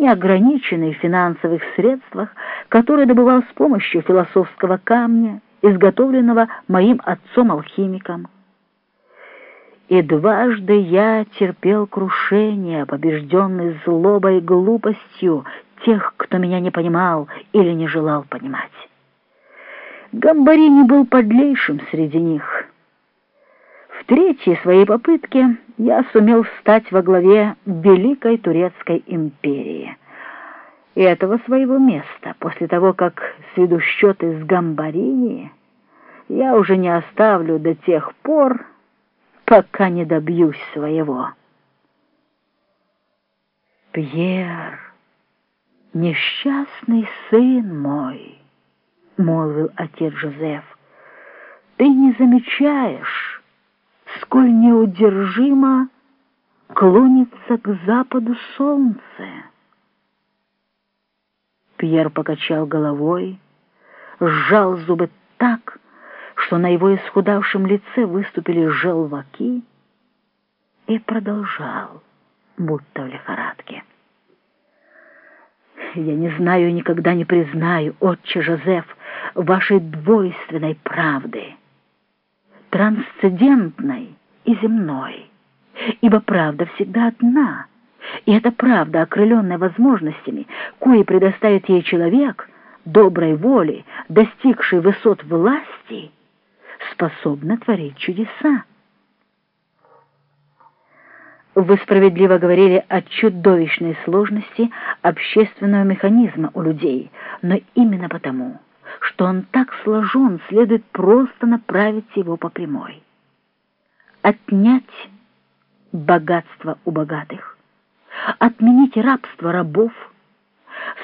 неограниченный в финансовых средствах, который добывал с помощью философского камня, изготовленного моим отцом-алхимиком. И дважды я терпел крушение, побежденный злобой и глупостью тех, кто меня не понимал или не желал понимать. Гамбарини был подлейшим среди них. Третьей своей попытке я сумел встать во главе Великой Турецкой империи. И этого своего места, после того, как сведу счеты с Гамбарини, я уже не оставлю до тех пор, пока не добьюсь своего. Пьер, несчастный сын мой, — молвил отец Жозеф, — ты не замечаешь, сколь неудержимо клонится к западу солнце. Пьер покачал головой, сжал зубы так, что на его исхудавшем лице выступили желваки, и продолжал, будто в лихорадке. «Я не знаю и никогда не признаю, отче Жозеф, вашей двойственной правды, трансцендентной и земной, ибо правда всегда одна, и эта правда, окрыленная возможностями, кои предоставит ей человек, доброй воли, достигший высот власти — способна творить чудеса. Вы справедливо говорили о чудовищной сложности общественного механизма у людей, но именно потому, что он так сложен, следует просто направить его по прямой. Отнять богатство у богатых, отменить рабство рабов,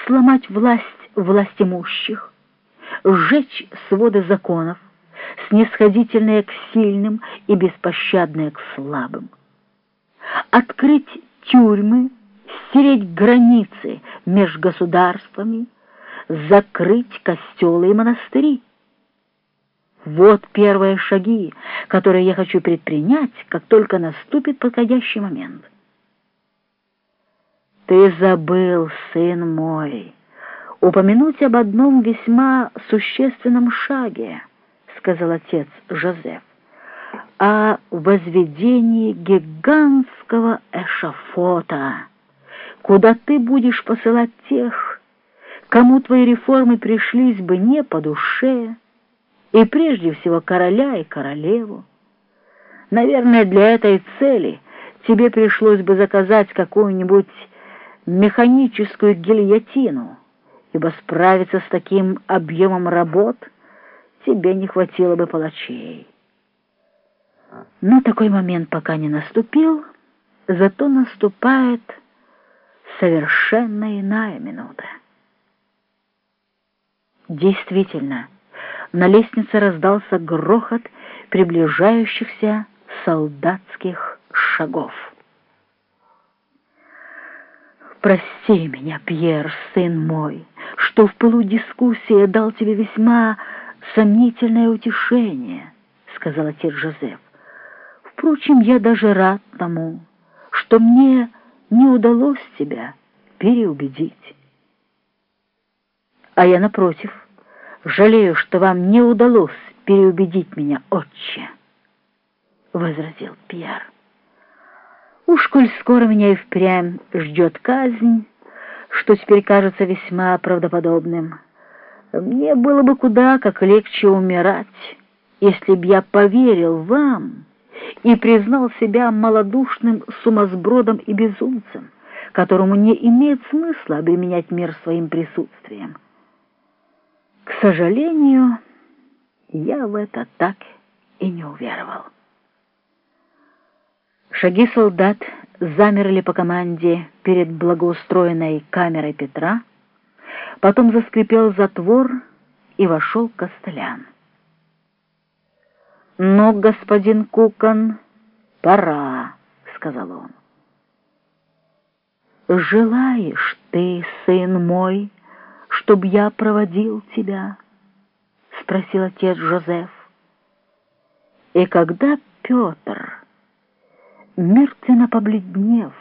сломать власть властимущих, сжечь своды законов, снисходительная к сильным и беспощадная к слабым. Открыть тюрьмы, стереть границы между государствами, закрыть костелы и монастыри. Вот первые шаги, которые я хочу предпринять, как только наступит подходящий момент. Ты забыл, сын мой, упомянуть об одном весьма существенном шаге — сказал отец Жозеф, о возведении гигантского эшафота, куда ты будешь посылать тех, кому твои реформы пришлись бы не по душе, и прежде всего короля и королеву. Наверное, для этой цели тебе пришлось бы заказать какую-нибудь механическую гильотину, ибо справиться с таким объемом работ — тебе не хватило бы палачей. Но такой момент пока не наступил, зато наступает совершенно иная минута. Действительно, на лестнице раздался грохот приближающихся солдатских шагов. «Прости меня, Пьер, сын мой, что в пылу дискуссии дал тебе весьма сомнительное утешение, — сказал отец Жозеф. Впрочем, я даже рад тому, что мне не удалось тебя переубедить. А я, напротив, жалею, что вам не удалось переубедить меня, отче, — возразил Пьер. Уж коль скоро меня и впрямь ждет казнь, что теперь кажется весьма правдоподобным, — мне было бы куда как легче умирать, если б я поверил вам и признал себя малодушным сумасбродом и безумцем, которому не имеет смысла обременять мир своим присутствием. К сожалению, я в это так и не уверовал. Шаги солдат замерли по команде перед благоустроенной камерой Петра, Потом заскрипел затвор, и вошел Костылян. «Но, господин Кукан, пора», — сказал он. «Желаешь ты, сын мой, чтоб я проводил тебя?» — спросил отец Жозеф. И когда Петр, мертвенно побледнев,